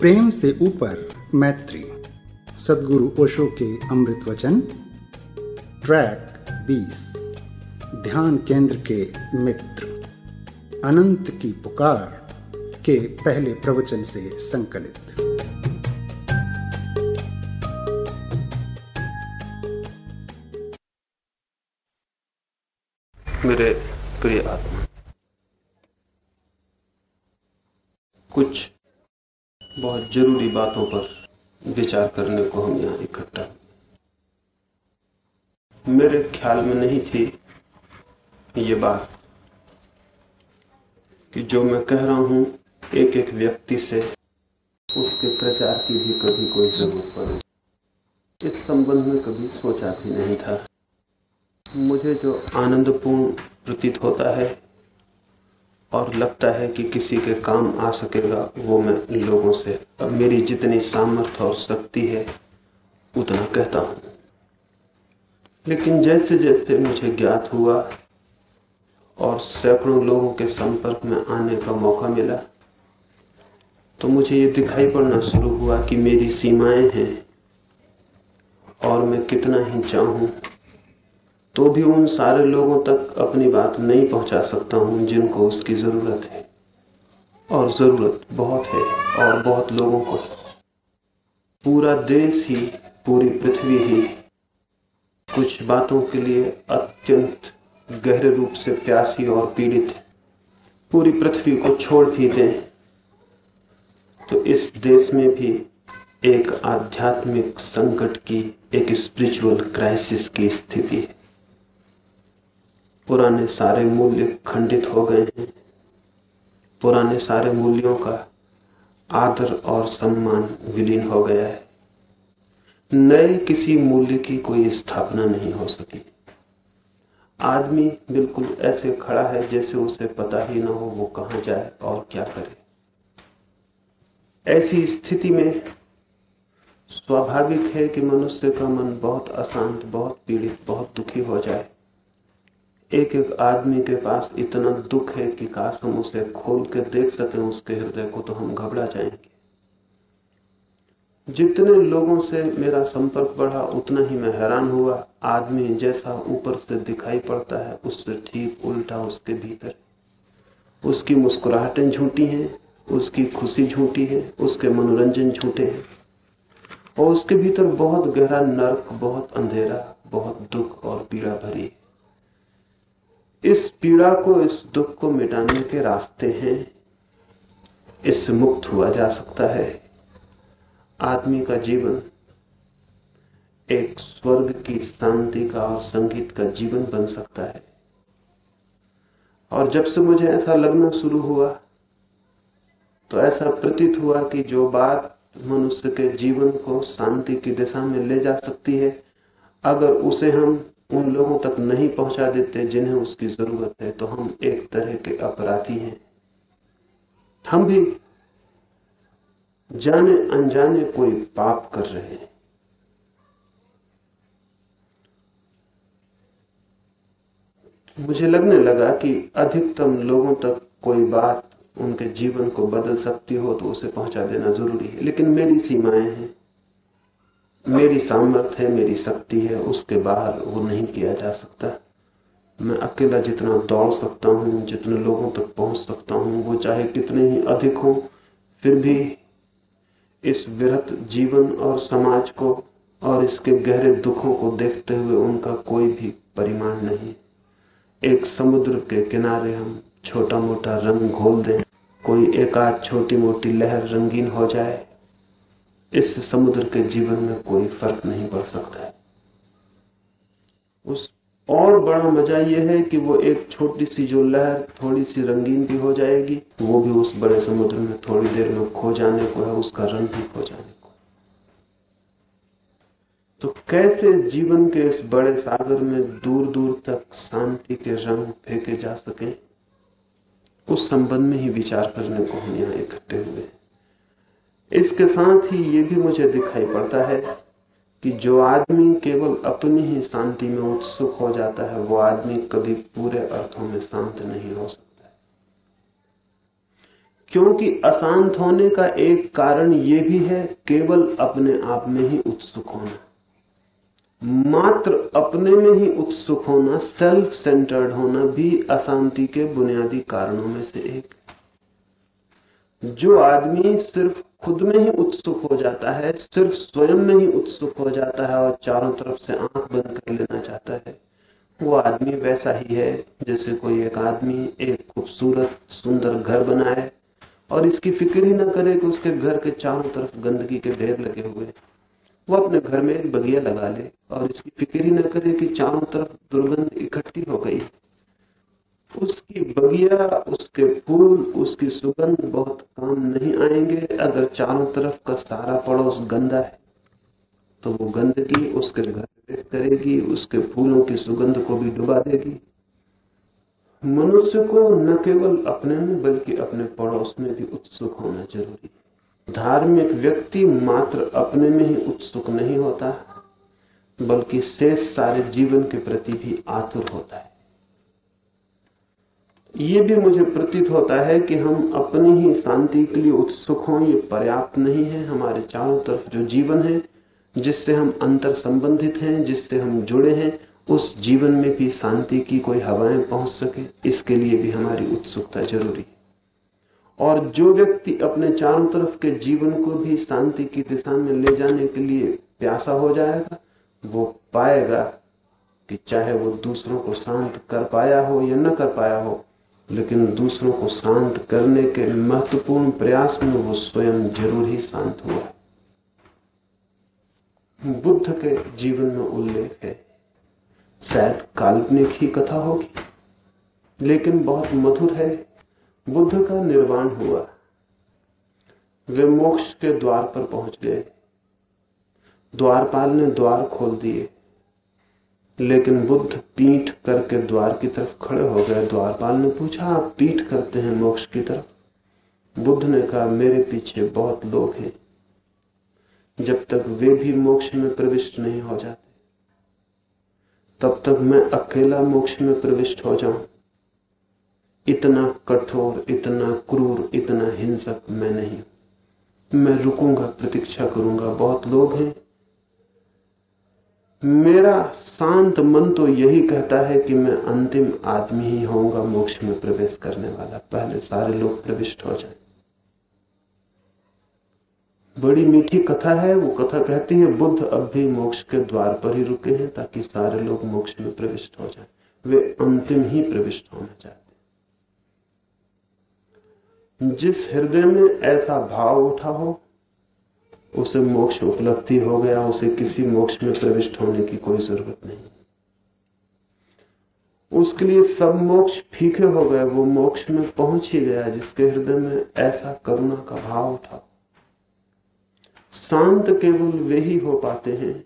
प्रेम से ऊपर मैत्री। सदगुरु ओशो के अमृत वचन। ट्रैक 20 ध्यान केंद्र के मित्र। अनंत की पुकार के पहले प्रवचन से संकलित। मेरे प्रिय आत्मा, कुछ बहुत ज़रूरी बातों पर विचार करने को हम यहाँ इकट्ठा। मेरे ख्याल में नहीं थी ये बात कि जो मैं कह रहा हूँ एक एक व्यक्ति से उसके प्रचार की भी कभी कोई ज़रूरत पड़े। इस संबंध में कभी सोचा भी नहीं था। मुझे जो आनंदपूर्ण प्रतीत होता है और लगता है कि किसी के काम आ सकेगा, वो मैं लोगों से मेरी जितनी सामर्थ्य और शक्ति है, उतना कहता हूँ। लेकिन जैसे जैसे मुझे ज्ञात हुआ और सैकड़ों लोगों के संपर्क में आने का मौका मिला तो मुझे ये दिखाई पड़ना शुरू हुआ कि मेरी सीमाएँ हैं और मैं कितना ही चाहूँ तो भी उन सारे लोगों तक अपनी बात नहीं पहुँचा सकता हूँ जिनको उसकी ज़रूरत है। और ज़रूरत बहुत है और बहुत लोगों को पूरा देश ही, पूरी पृथ्वी ही कुछ बातों के लिए अत्यंत गहरे रूप से प्यासी और पीड़ित है। पूरी पृथ्वी को छोड़ भी दें तो इस देश में भी एक आध्यात्मिक संकट की, एक स्पिरिचुअल क्राइसिस की स्थिति है। पुराने सारे मूल्य खंडित हो गए हैं। पुराने सारे मूल्यों का आदर और सम्मान विलीन हो गया है। नए किसी मूल्य की कोई स्थापना नहीं हो सकी। आदमी बिल्कुल ऐसे खड़ा है जैसे उसे पता ही ना हो वो कहाँ जाए और क्या करे। ऐसी स्थिति में स्वाभाविक है कि मनुष्य का मन बहुत अशांत, बहुत पीड़ित, बहुत दुखी हो जाए। एक एक आदमी के पास इतना दुख है कि काश हम उसे खोल के देख सकें उसके हृदय को तो हम घबरा जाएँगे। जितने लोगों से मेरा संपर्क बढ़ा, उतना ही मैं हैरान हुआ। आदमी जैसा ऊपर से दिखाई पड़ता है, उससे ठीक उल्टा उसके भीतर। उसकी मुस्कुराहटें झूठी हैं, उसकी खुशी झूठी है, उसके मनोरंजन झूठे हैं। और उसके भीतर बहुत गहरा नर्क, बहुत अंधेरा, बहुत दुख और पीड़ा भरी है। इस पीड़ा को, इस दुख को मिटाने के रास्ते हैं। इससे मुक्त हुआ जा सकता है। आदमी का जीवन, एक स्वर्ग की शांति का और संगीत का जीवन बन सकता है। और जब से मुझे ऐसा लगना शुरू हुआ तो ऐसा प्रतीत हुआ कि जो बात मनुष्य के जीवन को शांति की दिशा में ले जा सकती है, अगर उसे हम उन लोगों तक नहीं पहुँचा देते जिन्हें उसकी ज़रूरत है तो हम एक तरह के अपराधी हैं। हम भी जाने अनजाने कोई पाप कर रहे हैं। मुझे लगने लगा कि अधिकतम लोगों तक कोई बात उनके जीवन को बदल सकती हो तो उसे पहुँचा देना ज़रूरी है, लेकिन मेरी सीमाएँ हैं। मेरी सामर्थ्य है, मेरी शक्ति है, उसके बाहर वो नहीं किया जा सकता। मैं अकेला जितना दौड़ सकता हूँ, जितने लोगों तक पहुँच सकता हूँ, वो चाहे कितने ही अधिक हो, फिर भी इस विरत जीवन और समाज को और इसके गहरे दुखों को देखते हुए उनका कोई भी परिमाण नहीं। एक समुद्र के किनारे हम छोटा मोटा रंग घोल दें, कोई एकाध छोटी मोटी लहर रंगीन हो जाए इससे समुद्र के जीवन में कोई फ़र्क नहीं पड़ सकता है। उस और बड़ा मज़ा यह है कि वो एक छोटी सी जो लहर थोड़ी सी रंगीन भी हो जाएगी, वो भी उस बड़े समुद्र में थोड़ी देर में खो जाने को है, उसका रंग भी खो जाने को तो कैसे जीवन के इस बड़े सागर में दूर दूर तक शांति के रंग फेंके जा सके, उस संबंध में ही विचार करने को हम यहाँ इकट्ठे हुए हैं। इसके साथ ही ये भी मुझे दिखाई पड़ता है कि जो आदमी केवल अपनी ही शांति में उत्सुक हो जाता है, वो आदमी कभी पूरे अर्थों में शांत नहीं हो सकता क्योंकि अशांत होने का एक कारण यह भी है, केवल अपने आप में ही उत्सुक होना। मात्र अपने में ही उत्सुक होना सेल्फ सेंटर्ड होना भी अशांति के बुनियादी कारणों में से एक जो आदमी सिर्फ़ खुद में ही उत्सुक हो जाता है, सिर्फ़ स्वयं में ही उत्सुक हो जाता है और चारों तरफ़ से आँख बंद कर लेना चाहता है। वो आदमी वैसा ही है, जैसे कोई एक आदमी एक खूबसूरत, सुंदर घर बनाए और इसकी फ़िक्र ही ना करे कि उसके घर के चारों तरफ़ गंदगी के ढेर लगे हुए। वो अपने घर में एक बगिया लगा ले और इसकी फ़िक्र ही न करे कि चारों तरफ़ दुर्गंध इकट्ठी हो गई। उसकी बगिया, उसके फूल, उसकी सुगंध बहुत काम नहीं आएँगे। अगर चारों तरफ़ का सारा पड़ोस गंदा है तो वो गंदगी उसके घर करेगी, उसके फूलों की सुगंध को भी डुबा देगी। मनुष्य को न केवल अपने में, बल्कि अपने पड़ोस में भी उत्सुक होना ज़रूरी धार्मिक व्यक्ति मात्र अपने में ही उत्सुक नहीं होता, बल्कि शेष सारे जीवन के प्रति भी आतुर होता है। ये भी मुझे प्रतीत होता है कि हम अपनी ही शांति के लिए उत्सुक हों, ये पर्याप्त नहीं है। हमारे चारों तरफ़ जो जीवन है, जिससे हम अंतर संबंधित हैं, जिससे हम जुड़े हैं, उस जीवन में भी शांति की कोई हवाएँ पहुँच सके, इसके लिए भी हमारी उत्सुकता ज़रूरी है। और जो व्यक्ति अपने चारों तरफ़ के जीवन को भी शांति की दिशा में ले जाने के लिए प्यासा हो जाएगा, वो पाएगा कि चाहे वो दूसरों को शांत कर पाया हो या न कर पाया हो लेकिन दूसरों को शांत करने के महत्वपूर्ण प्रयास में वो स्वयं ज़रूर ही शांत हुआ। बुद्ध के जीवन में उल्लेख है। शायद काल्पनिक ही कथा होगी, लेकिन बहुत मधुर है। बुद्ध का निर्वाण हुआ। वे मोक्ष के द्वार पर पहुँच गए। द्वारपाल ने द्वार खोल दिए। लेकिन बुद्ध पीठ करके द्वार की तरफ़ खड़े हो गए। द्वारपाल ने पूछा, आप पीठ करते हैं मोक्ष की तरफ़? बुद्ध ने कहा, मेरे पीछे बहुत लोग हैं। जब तक वे भी मोक्ष में प्रविष्ट नहीं हो जाते, तब तक मैं अकेला मोक्ष में प्रविष्ट हो जाऊँ। इतना कठोर, इतना क्रूर, इतना हिंसक मैं नहीं। मैं रुकूँगा, प्रतीक्षा करूँगा। बहुत लोग हैं। मेरा शांत मन तो यही कहता है कि मैं अंतिम आदमी ही होऊँगा, मोक्ष में प्रवेश करने वाला। पहले सारे लोग प्रविष्ट हो जाए। बड़ी मीठी कथा है, वो कथा कहती है, बुद्ध अब भी मोक्ष के द्वार पर ही रुके हैं ताकि सारे लोग मोक्ष में प्रविष्ट हो जाएँ। वे अंतिम ही प्रविष्ट होना चाहते जिस हृदय में ऐसा भाव उठा हो उसे मोक्ष उपलब्धि हो गया, उसे किसी मोक्ष में प्रविष्ट होने की कोई ज़रूरत नहीं। उसके लिए सब मोक्ष फीके हो गए, वो मोक्ष में पहुँच ही गया, जिसके हृदय में ऐसा करुणा का भाव उठा। शांत केवल वे ही हो पाते हैं,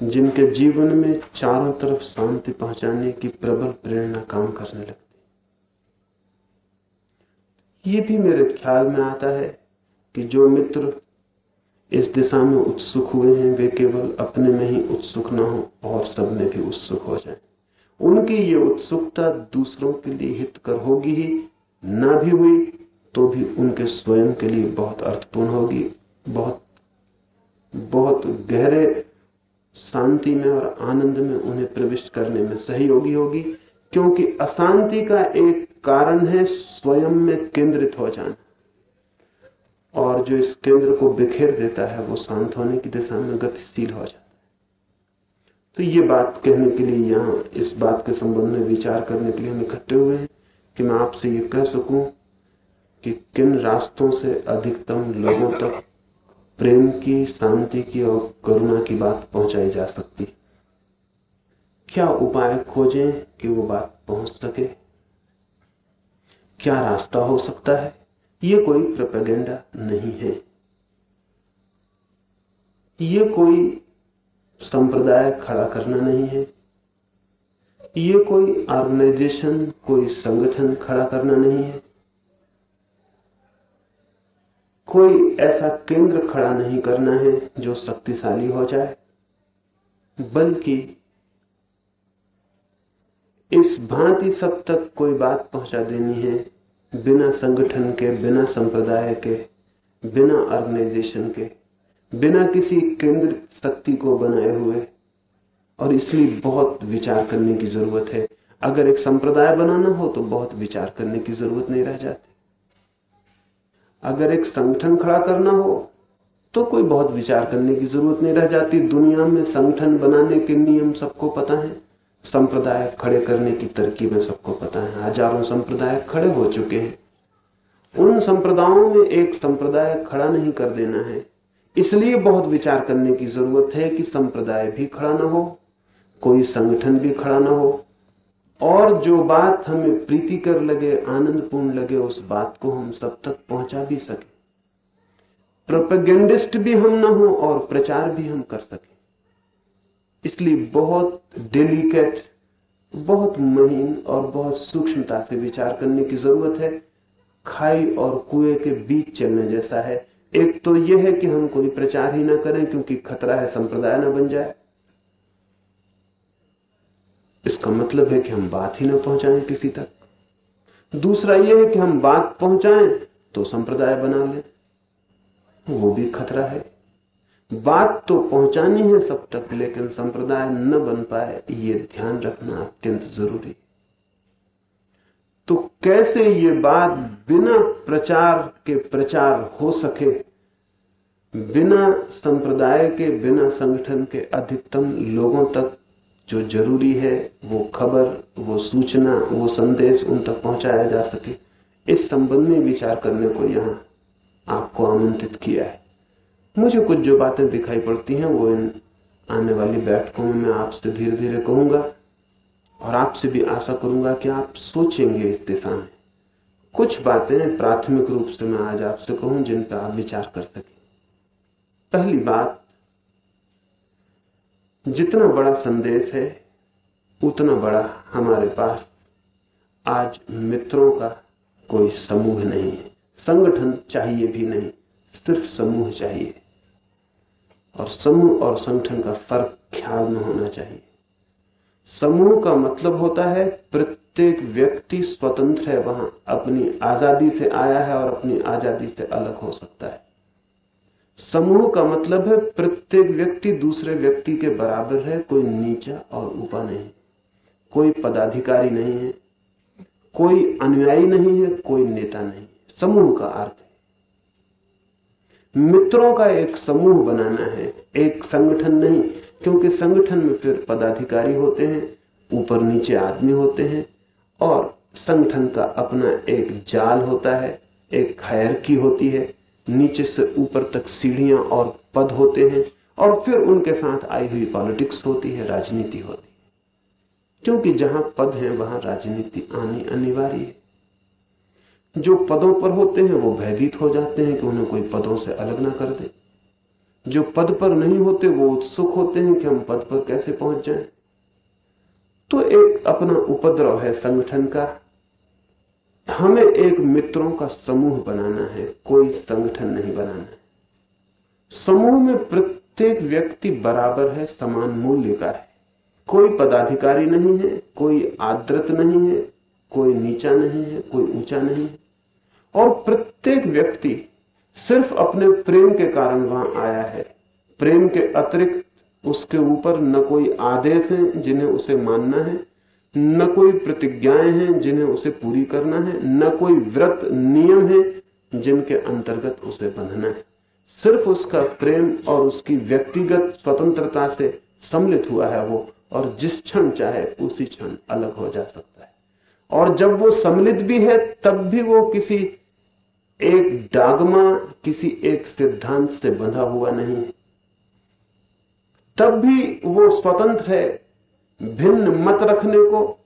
जिनके जीवन में चारों तरफ़ शांति पहुँचाने की प्रबल प्रेरणा काम करने लगती ये भी मेरे ख्याल में आता है कि जो मित्र इस दिशा में उत्सुक हुए हैं, वे केवल अपने में ही उत्सुक न हो और सब में भी उत्सुक हो जाए। उनकी ये उत्सुकता दूसरों के लिए हितकर होगी ही, ना भी हुई तो भी उनके स्वयं के लिए बहुत अर्थपूर्ण होगी। बहुत बहुत गहरे शांति में और आनंद में उन्हें प्रविष्ट करने में सहयोगी होगी, क्योंकि अशांति का एक कारण है स्वयं में केंद्रित हो जाना। और जो इस केंद्र को बिखेर देता है, वो शांत होने की दिशा में गतिशील हो जाता है। तो ये बात कहने के लिए यहाँ, इस बात के संबंध में विचार करने के लिए हम इकट्ठे हुए हैं कि मैं आपसे ये कह सकूँ कि किन रास्तों से अधिकतम लोगों तक प्रेम की, शांति की और करुणा की बात पहुंचाई जा सकती क्या उपाय खोजें कि वो बात पहुँच सके? क्या रास्ता हो सकता है? ये कोई प्रोपेगेंडा नहीं है। ये कोई संप्रदाय खड़ा करना नहीं है। ये कोई ऑर्गेनाइजेशन कोई संगठन खड़ा करना नहीं है। कोई ऐसा केंद्र खड़ा नहीं करना है जो शक्तिशाली हो जाए, बल्कि इस भांति सब तक कोई बात पहुँचा देनी है। बिना संगठन के, बिना संप्रदाय के, बिना ऑर्गेनाइजेशन के, बिना किसी केंद्र शक्ति को बनाए हुए। और इसलिए बहुत विचार करने की ज़रूरत है। अगर एक संप्रदाय बनाना हो तो बहुत विचार करने की ज़रूरत नहीं रह जाती। अगर एक संगठन खड़ा करना हो तो कोई बहुत विचार करने की ज़रूरत नहीं रह जाती। दुनिया में संगठन बनाने के नियम सबको पता है। संप्रदाय खड़े करने की तरकीबें सबको पता है। हज़ारों संप्रदाय खड़े हो चुके हैं। उन संप्रदायों में एक संप्रदाय खड़ा नहीं कर देना है। इसलिए बहुत विचार करने की ज़रूरत है कि संप्रदाय भी खड़ा ना हो, कोई संगठन भी खड़ा ना हो, और जो बात हमें प्रीतिकर लगे, आनंदपूर्ण लगे, उस बात को हम सब तक पहुँचा भी सके। प्रोपेगेंडिस्ट भी हम ना हो और प्रचार भी हम कर सके। इसलिए बहुत डेलिकेट बहुत महीन और बहुत सूक्ष्मता से विचार करने की ज़रूरत है। खाई और कुएँ के बीच चलने जैसा है। एक तो यह है कि हम कोई प्रचार ही ना करें, क्योंकि खतरा है, संप्रदाय ना बन जाए। इसका मतलब है कि हम बात ही ना पहुंचाएँ किसी तक। दूसरा यह है कि हम बात पहुंचाएँ तो संप्रदाय बना लें। वो भी खतरा है। बात तो पहुंचानी है सब तक, लेकिन संप्रदाय न बन पाए, ये ध्यान रखना अत्यंत ज़रूरी तो कैसे ये बात बिना प्रचार के प्रचार हो सके, बिना संप्रदाय के, बिना संगठन के अधिकतम लोगों तक जो ज़रूरी है, वो खबर, वो सूचना, वो संदेश उन तक पहुँचाया जा सके, इस संबंध में विचार करने को यहाँ आपको आमंत्रित किया है। मुझे कुछ जो बातें दिखाई पड़ती हैं, वो इन आने वाली बैठकों में मैं आपसे धीरे धीरे कहूँगा और आपसे भी आशा करूँगा कि आप सोचेंगे इस दिशा में। कुछ बातें प्राथमिक रूप से मैं आज आपसे कहूँ, जिन पर आप विचार कर सकें। पहली बात, जितना बड़ा संदेश है, उतना बड़ा हमारे पास आज मित्रों का कोई समूह नहीं है। संगठन चाहिए भी नहीं, सिर्फ़ समूह चाहिए। और समूह और संगठन का फ़र्क ख्याल में होना चाहिए। समूह का मतलब होता है प्रत्येक व्यक्ति स्वतंत्र है, वहाँ अपनी आज़ादी से आया है और अपनी आज़ादी से अलग हो सकता है। समूह का मतलब है प्रत्येक व्यक्ति दूसरे व्यक्ति के बराबर है, कोई नीचा और ऊपर नहीं। कोई पदाधिकारी नहीं है, कोई अनुयायी नहीं है, कोई नेता नहीं। समूह का अर्थ है। मित्रों का एक समूह बनाना है, एक संगठन नहीं, क्योंकि संगठन में फिर पदाधिकारी होते हैं, ऊपर नीचे आदमी होते हैं, और संगठन का अपना एक जाल होता है, एक खैर की होती है, नीचे से ऊपर तक सीढ़ियाँ और पद होते हैं, और फिर उनके साथ आई हुई पॉलिटिक्स होती है, राजनीति होती है। क्योंकि जहाँ पद है, वहाँ राजनीति आनी अनिवार्य है। जो पदों पर होते हैं, वो भयभीत हो जाते हैं कि उन्हें कोई पदों से अलग ना कर दे। जो पद पर नहीं होते, वो उत्सुक होते हैं कि हम पद पर कैसे पहुँच जाएँ। तो एक अपना उपद्रव है संगठन का। हमें एक मित्रों का समूह बनाना है, कोई संगठन नहीं बनाना है। समूह में प्रत्येक व्यक्ति बराबर है, समान मूल्य का है। कोई पदाधिकारी नहीं है, कोई आदृत नहीं है, कोई नीचा नहीं है, कोई ऊँचा नहीं है। और प्रत्येक व्यक्ति सिर्फ़ अपने प्रेम के कारण वहाँ आया है। प्रेम के अतिरिक्त उसके ऊपर न कोई आदेश है जिन्हें उसे मानना है, न कोई प्रतिज्ञाएँ हैं जिन्हें उसे पूरी करना है, न कोई व्रत नियम है जिनके अंतर्गत उसे बंधना है। सिर्फ़ उसका प्रेम और उसकी व्यक्तिगत स्वतंत्रता से सम्मिलित हुआ है वो, और जिस क्षण चाहे उसी क्षण अलग हो जा सकता है। और जब वो सम्मिलित भी है, तब भी वो किसी एक डागमा किसी एक सिद्धांत से बंधा हुआ नहीं। तब भी वो स्वतंत्र है, भिन्न मत रखने को,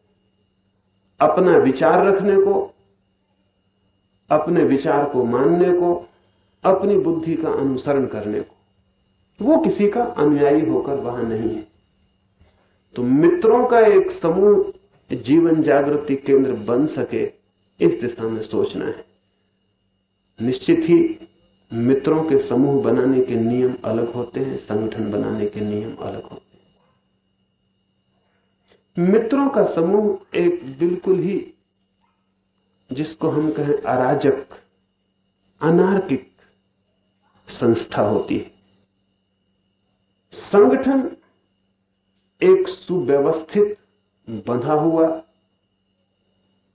अपना विचार रखने को, अपने विचार को मानने को, अपनी बुद्धि का अनुसरण करने को। वो किसी का अनुयायी होकर वहाँ नहीं है। तो मित्रों का एक समूह जीवन जागृति केंद्र बन सके, इस दिशा में सोचना है। निश्चित ही मित्रों के समूह बनाने के नियम अलग होते हैं, संगठन बनाने के नियम अलग होते हैं। मित्रों का समूह एक बिल्कुल ही, जिसको हम कहें अराजक, अनार्किक संस्था होती है। संगठन एक सुव्यवस्थित, बंधा हुआ,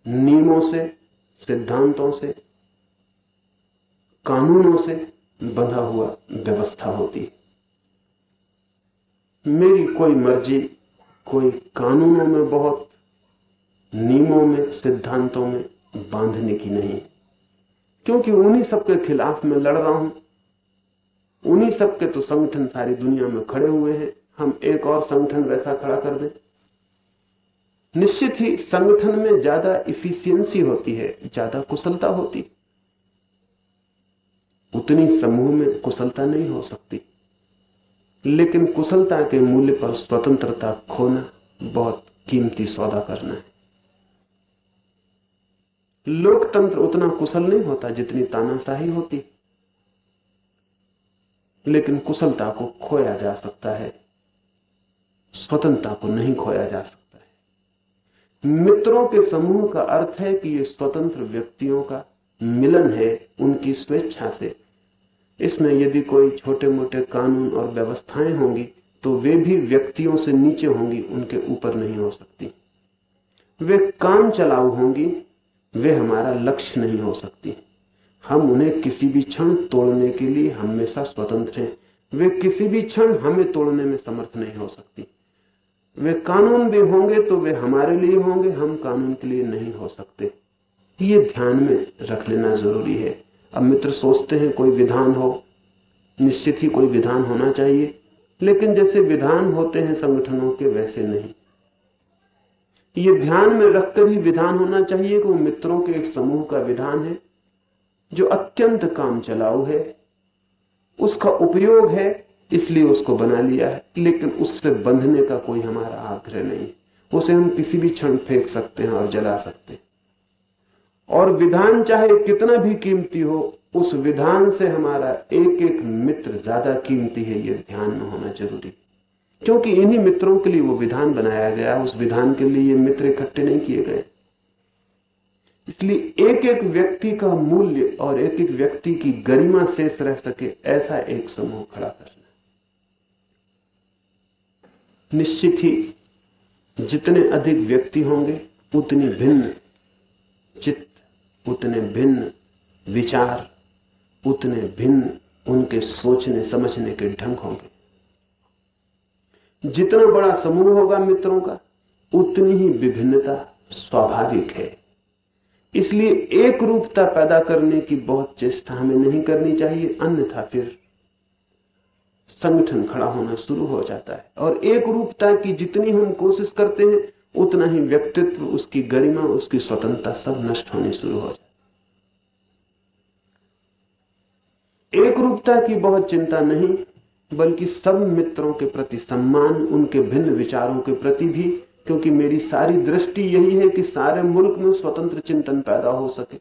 नियमों से, सिद्धांतों से कानूनों से बंधा हुआ व्यवस्था होती है। मेरी कोई मर्ज़ी, कोई कानूनों में बहुत, नियमों में, सिद्धांतों में बांधने की नहीं। क्योंकि उन्हीं सबके खिलाफ मैं लड़ रहा हूँ। उन्हीं सबके तो संगठन सारी दुनिया में खड़े हुए हैं। हम एक और संगठन वैसा खड़ा कर दें। निश्चित ही संगठन में ज़्यादा इफिशियंसी होती है, ज़्यादा कुशलता होती उतनी समूह में कुशलता नहीं हो सकती। लेकिन कुशलता के मूल्य पर स्वतंत्रता खोना बहुत कीमती सौदा करना है। लोकतंत्र उतना कुशल नहीं होता जितनी तानाशाही होती। लेकिन कुशलता को खोया जा सकता है। स्वतंत्रता को नहीं खोया जा सकता है। मित्रों के समूह का अर्थ है कि ये स्वतंत्र व्यक्तियों का मिलन है, उनकी स्वेच्छा से। इसमें यदि कोई छोटे मोटे कानून और व्यवस्थाएँ होंगी तो वे भी व्यक्तियों से नीचे होंगी, उनके ऊपर नहीं हो सकती। वे काम चलाऊ होंगी, वे हमारा लक्ष्य नहीं हो सकती। हम उन्हें किसी भी क्षण तोड़ने के लिए हमेशा स्वतंत्र हैं। वे किसी भी क्षण हमें तोड़ने में समर्थ नहीं हो सकती। वे कानून भी होंगे तो वे हमारे लिए होंगे, हम कानून के लिए नहीं हो सकते। ये ध्यान में रख लेना ज़रूरी है। अब मित्र सोचते हैं कोई विधान हो, निश्चित ही कोई विधान होना चाहिए। लेकिन जैसे विधान होते हैं संगठनों के, वैसे नहीं। ये ध्यान में रखकर ही विधान होना चाहिए कि वो मित्रों के एक समूह का विधान है, जो अत्यंत काम चलाऊ है। उसका उपयोग है, इसलिए उसको बना लिया है। लेकिन उससे बंधने का कोई हमारा आग्रह नहीं। उसे हम किसी भी क्षण फेंक सकते हैं और जला सकते हैं। और विधान चाहे कितना भी कीमती हो, उस विधान से हमारा एक एक मित्र ज़्यादा कीमती है यह ध्यान में होना ज़रूरी। क्योंकि इन्हीं मित्रों के लिए वो विधान बनाया गया, उस विधान के लिए ये मित्र इकट्ठे नहीं किए गए। इसलिए एक एक व्यक्ति का मूल्य और एक एक व्यक्ति की गरिमा शेष रह सके ऐसा एक समूह खड़ा करना। निश्चित ही जितने अधिक व्यक्ति होंगे, उतनी भिन्न उतने भिन्न विचार, उतने भिन्न उनके सोचने, समझने के ढंग होंगे। जितना बड़ा समूह होगा मित्रों का, उतनी ही विभिन्नता स्वाभाविक है। इसलिए एक रूपता पैदा करने की बहुत चेष्टा हमें नहीं करनी चाहिए, अन्यथा फिर संगठन खड़ा होना शुरू हो जाता है। और एक रूपता की जितनी हम कोशिश करते हैं उतना ही व्यक्तित्व, उसकी गरिमा, उसकी स्वतंत्रता सब नष्ट होनी शुरू हो जाती एक रूपता की बहुत चिंता नहीं, बल्कि सब मित्रों के प्रति सम्मान, उनके भिन्न विचारों के प्रति भी, क्योंकि मेरी सारी दृष्टि यही है कि सारे मुल्क में स्वतंत्र चिंतन पैदा हो सके।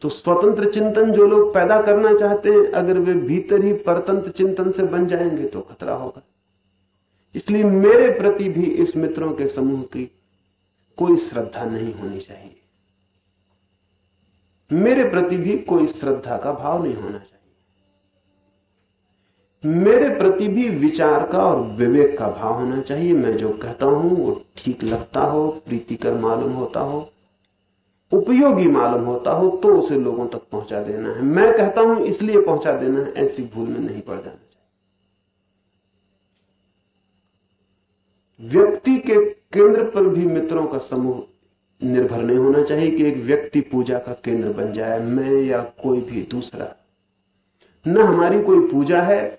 तो स्वतंत्र चिंतन जो लोग पैदा करना चाहते हैं, अगर वे भीतर ही परतंत्र चिंतन से बन जाएँगे तो खतरा होगा। इसलिए मेरे प्रति भी इस मित्रों के समूह की कोई श्रद्धा नहीं होनी चाहिए। मेरे प्रति भी कोई श्रद्धा का भाव नहीं होना चाहिए। मेरे प्रति भी विचार का और विवेक का भाव होना चाहिए। मैं जो कहता हूँ, वो ठीक लगता हो, प्रीतिकर मालूम होता हो, उपयोगी मालूम होता हो तो उसे लोगों तक पहुँचा देना है। मैं कहता हूँ, इसलिए पहुँचा देना है, ऐसी भूल में नहीं पड़ जाना चाहिए व्यक्ति के केंद्र पर भी मित्रों का समूह निर्भर नहीं होना चाहिए कि एक व्यक्ति पूजा का केंद्र बन जाए, मैं या कोई भी दूसरा। न हमारी कोई पूजा है,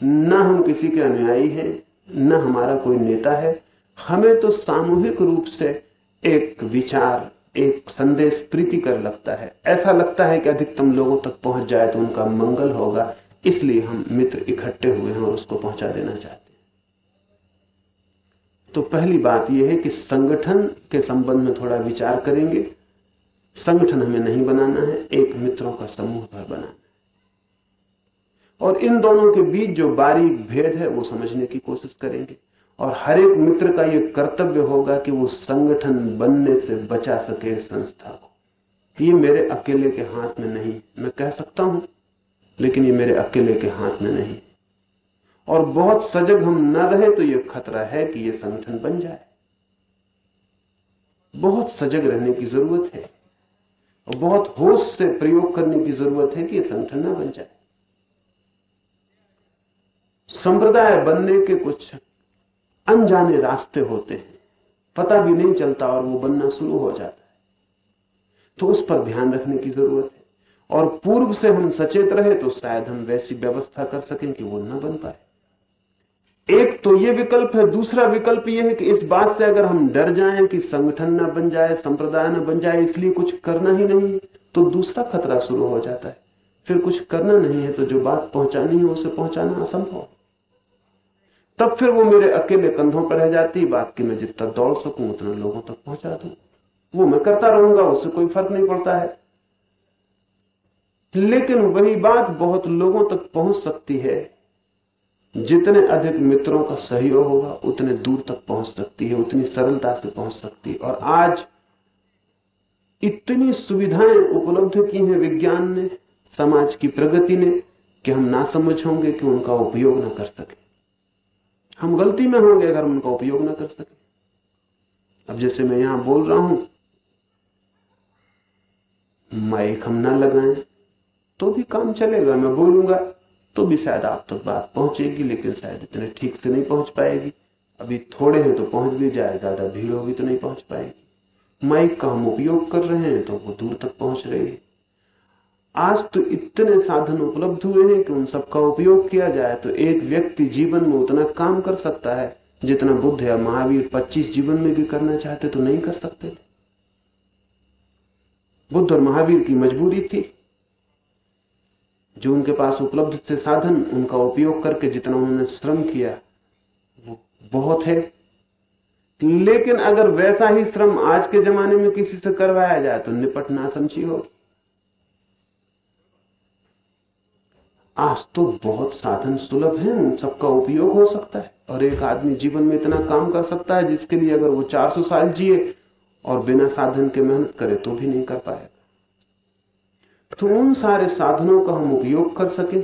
न हम किसी के अनुयायी हैं, न हमारा कोई नेता है। हमें तो सामूहिक रूप से एक विचार, एक संदेश प्रीतिकर लगता है। ऐसा लगता है कि अधिकतम लोगों तक पहुँच जाए तो उनका मंगल होगा, इसलिए हम मित्र इकट्ठे हुए हैं और उसको पहुँचा देना चाहते तो पहली बात यह है कि संगठन के संबंध में थोड़ा विचार करेंगे। संगठन हमें नहीं बनाना है, एक मित्रों का समूह भर बनाना है और इन दोनों के बीच जो बारीक भेद है, वो समझने की कोशिश करेंगे। और हर एक मित्र का यह कर्तव्य होगा कि वो संगठन बनने से बचा सके संस्था को। ये मेरे अकेले के हाथ में नहीं, मैं कह सकता हूँ, लेकिन ये मेरे अकेले के हाथ में नहीं। और बहुत सजग हम न रहे तो यह खतरा है कि यह संगठन बन जाए। बहुत सजग रहने की ज़रूरत है और बहुत होश से प्रयोग करने की ज़रूरत है कि यह संगठन न बन जाए। संप्रदाय बनने के कुछ अनजाने रास्ते होते हैं। पता भी नहीं चलता और वो बनना शुरू हो जाता है। तो उस पर ध्यान रखने की ज़रूरत है। और पूर्व से हम सचेत रहे तो शायद हम वैसी व्यवस्था कर सकें कि वो न बन पाए। एक तो ये विकल्प है, दूसरा विकल्प यह है कि इस बात से अगर हम डर जाएँ कि संगठन न बन जाए, संप्रदाय न बन जाए, इसलिए कुछ करना ही नहीं तो दूसरा खतरा शुरू हो जाता है। फिर कुछ करना नहीं है तो जो बात पहुंचानी है, उसे पहुंचाना असंभव। तब फिर वो मेरे अकेले कंधों पर रह जाती, बात कि मैं जितना दौड़ सकूँ, उतना लोगों तक पहुँचा दूँ। वो मैं करता रहूँगा, उससे कोई फ़र्क नहीं पड़ता है। लेकिन वही बात बहुत लोगों तक पहुँच सकती है जितने अधिक मित्रों का सहयोग होगा, उतने दूर तक पहुँच सकती है, उतनी सरलता से पहुँच सकती है। और आज इतनी सुविधाएँ उपलब्ध की हैं विज्ञान ने, समाज की प्रगति ने, कि हम ना समझ होंगे कि उनका उपयोग ना कर सके। हम गलती में होंगे अगर उनका उपयोग ना कर सके। अब जैसे मैं यहाँ बोल रहा हूँ, माइक हम ना लगाएँ तो भी काम चलेगा। मैं बोलूँगा तो भी शायद आप तक तो बात पहुंचेगी, लेकिन शायद इतने ठीक से नहीं पहुँच पाएगी। अभी थोड़े हैं तो पहुँच भी जाए, ज़्यादा भीड़ होगी तो नहीं पहुँच पाएगी। माइक का हम उपयोग कर रहे हैं तो वो दूर तक पहुँच रही है। आज तो इतने साधन उपलब्ध हुए हैं कि उन सबका उपयोग किया जाए तो एक व्यक्ति जीवन में उतना काम कर सकता है, जितना बुद्ध या महावीर 25 जीवन में भी करना चाहते तो नहीं कर सकते थे। बुद्ध और महावीर की मजबूरी थी। जो उनके पास उपलब्ध थे साधन, उनका उपयोग करके जितना उन्होंने श्रम किया, वो बहुत है। लेकिन अगर वैसा ही श्रम आज के जमाने में किसी से करवाया जाए तो निपट ना समझी होगी। आज तो बहुत साधन सुलभ हैं, उन सबका उपयोग हो सकता है। और एक आदमी जीवन में इतना काम कर सकता है, जिसके लिए अगर वो 400 साल जिए और बिना साधन के मेहनत करे तो भी नहीं कर पाएगा। तो उन सारे साधनों का हम उपयोग कर सके।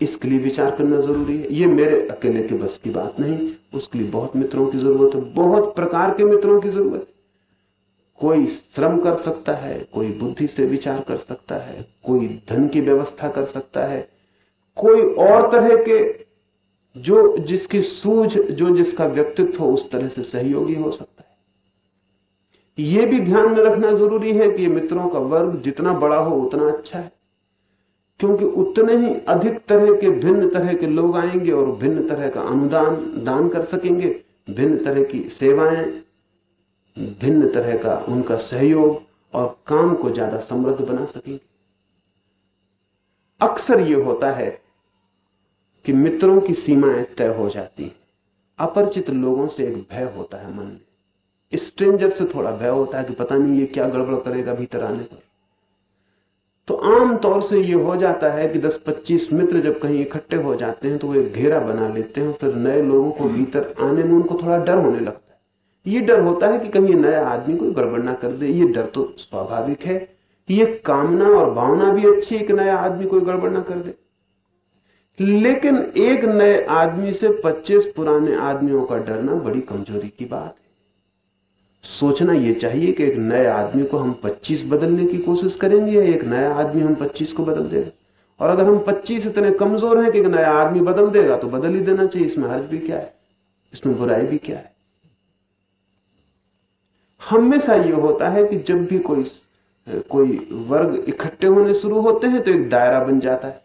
इसके लिए विचार करना ज़रूरी है। ये मेरे अकेले के बस की बात नहीं, उसके लिए बहुत मित्रों की ज़रूरत है, बहुत प्रकार के मित्रों की ज़रूरत है। कोई श्रम कर सकता है, कोई बुद्धि से विचार कर सकता है, कोई धन की व्यवस्था कर सकता है, कोई और तरह के जो जिसकी सूझ, जो जिसका व्यक्तित्व उस तरह से सहयोगी हो सकता है। यह भी ध्यान में रखना ज़रूरी है कि मित्रों का वर्ग जितना बड़ा हो उतना अच्छा है। क्योंकि उतने ही अधिक तरह के भिन्न तरह के लोग आएँगे और भिन्न तरह का अनुदान, दान कर सकेंगे, भिन्न तरह की सेवाएँ, भिन्न तरह का उनका सहयोग और काम को ज़्यादा समृद्ध बना सकेंगे। अक्सर यह होता है कि मित्रों की सीमाएँ तय हो जाती हैं। अपरिचित लोगों से एक भय होता है मन में। स्ट्रेंजर से थोड़ा भय होता है कि पता नहीं ये क्या गड़बड़ करेगा भीतर आने पर। तो आम तौर से ये हो जाता है कि 10-25 मित्र जब कहीं इकट्ठे हो जाते हैं तो वो एक घेरा बना लेते हैं, फिर नए लोगों को भीतर आने में उनको थोड़ा डर होने लगता है। ये डर होता है कि कहीं नया आदमी कोई गड़बड़ ना कर दे, ये डर तो स्वाभाविक है ये कामना और भावना भी अच्छी है कि नया आदमी कोई गड़बड़ ना कर दे। लेकिन एक नए आदमी से 25 पुराने आदमियों का डरना बड़ी कमज़ोरी की बात है। सोचना यह चाहिए कि एक नए आदमी को हम 25 बदलने की कोशिश करेंगे या एक नया आदमी हम 25 को बदल देगा? और अगर हम 25 इतने कमज़ोर हैं कि एक नया आदमी बदल देगा तो बदल ही देना चाहिए। इसमें हर्ज भी क्या है? इसमें बुराई भी क्या है? हमेशा यह होता है कि जब भी कोई कोई वर्ग इकट्ठे होने शुरू होते हैं तो एक दायरा बन जाता है।